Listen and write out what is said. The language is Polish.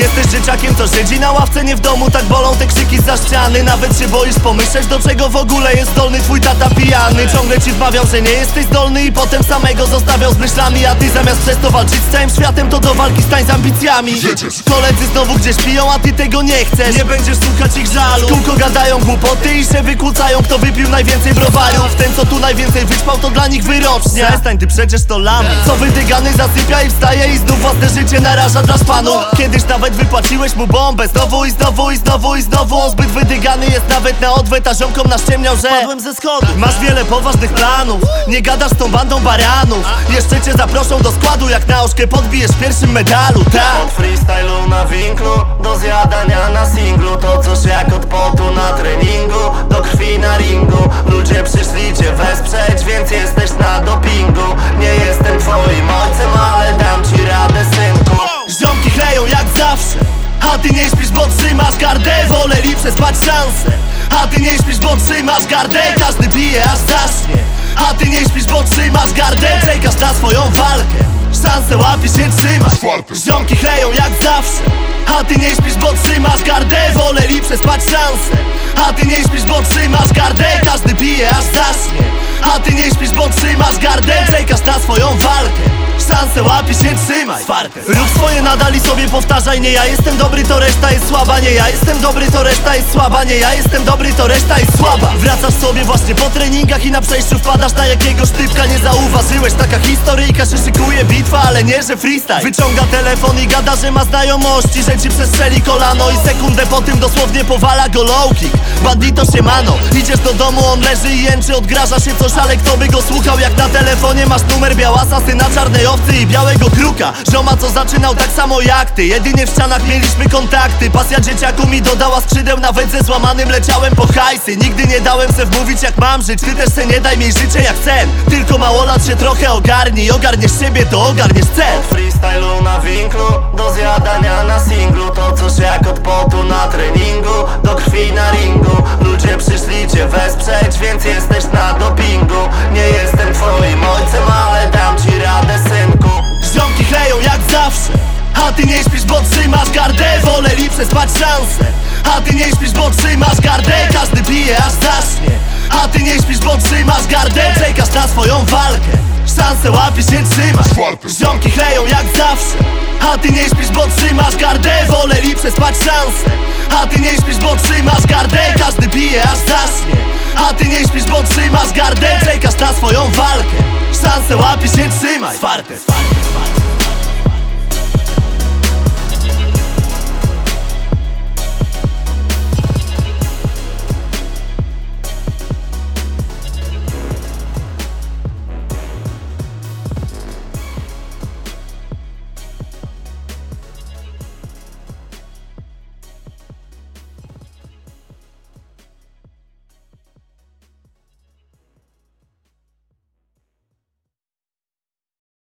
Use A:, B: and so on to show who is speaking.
A: jesteś dzieciakiem, to siedzi na ławce, nie w domu Tak bolą te krzyki za ściany. Nawet się boisz pomyśleć, do czego w ogóle jest zdolny twój tata pijany. Ciągle ci wmawiał, że nie jesteś zdolny I potem samego zostawiał z myślami A ty zamiast przez to walczyć z całym światem To do walki stań z ambicjami. Koledzy znowu gdzieś piją, a ty tego nie chcesz. Nie będziesz słuchać ich żalu. Kółko gadają głupoty i się wykłócają Kto wypił najwięcej browarów Ten co tu najwięcej wyćpał, to dla nich wyrocznia. Przestań, ty przecież to lamy Co wydygany zasypia i wstaje I znów własne życie naraża dla szpanu Kiedyś nawet wypłaciłeś mu bombę. Znowu i znowu i znowu i znowu On zbyt wydygany jest nawet na odwet A ziomkom naszczemniał, że Padłem ze schodów. Masz wiele poważnych planów. Nie gadasz z tą bandą baranów. Jeszcze cię zaproszą do składu Jak na oszkę podbijesz w pierwszym medalu, tak.
B: Od freestylu na winklu Do zjadania na singlu. To
A: bo trzymasz gardę Woleli przespać szansę A ty nie śpisz, bo trzymasz gardę Każdy pije aż zaśnie. A ty nie śpisz, bo trzymasz gardę Czekasz na swoją walkę. Szansę łapiesz się trzymaj Ziomki chleją jak zawsze. A ty nie śpisz, bo trzymasz gardę Woleli przespać szansę A ty nie śpisz, bo trzymasz gardę Każdy pije aż zaśnie. A ty nie śpisz, bo trzymasz gardę Czekasz na swoją walkę. Szansę łapiesz się trzymaj. Rób swoje nadal i sobie powtarzaj Nie ja jestem dobry, to reszta jest słaba Nie ja jestem dobry, to reszta jest słaba Nie ja jestem dobry, to reszta jest słaba. Wracasz sobie właśnie po treningach I na przejściu wpadasz na jakiegoś typka Nie zauważyłeś, taka historyjka Że szykuje bitwa, ale nie, że freestyle. Wyciąga telefon i gada, że ma znajomości Że ci przestrzeli kolano I sekundę po tym dosłownie powala go low kick. Bandito siemano Idziesz do domu, on leży i jęczy Odgraża się coś, ale kto by go słuchał Jak na telefonie masz numer białasa Syna czarnej owcy i białego kruka. Żoma co zaczynał tak samo jak ty Jedynie w ścianach mieliśmy kontakty. Pasja dzieciaku mi dodała skrzydeł Nawet ze złamanym leciałem po hajsy. Nigdy nie dałem se wmówić jak mam żyć. Ty też se nie daj mi życie jak sen Tylko mało lat się trochę ogarnij. Ogarniesz siebie to ogarniesz cel.
B: Freestylu na winklu Do zjadania na singlu. To coś jak od potu na treningu
A: szansę A ty nie śpisz, bo trzymasz gardę Każdy pije aż zaśnie. A ty nie śpisz, bo trzymasz gardę Czekasz na swoją walkę. Szansę łapiesz się trzymać Ziomki chleją jak zawsze. A ty nie śpisz, bo trzymasz gardę Woleli przespać szansę. A ty nie śpisz, bo trzymasz gardę Każdy pije aż zaśnie. A ty nie śpisz, bo trzymasz gardę Czekasz na swoją walkę. Szansę łapiesz się trzymaj. Swarte, swarte, swarte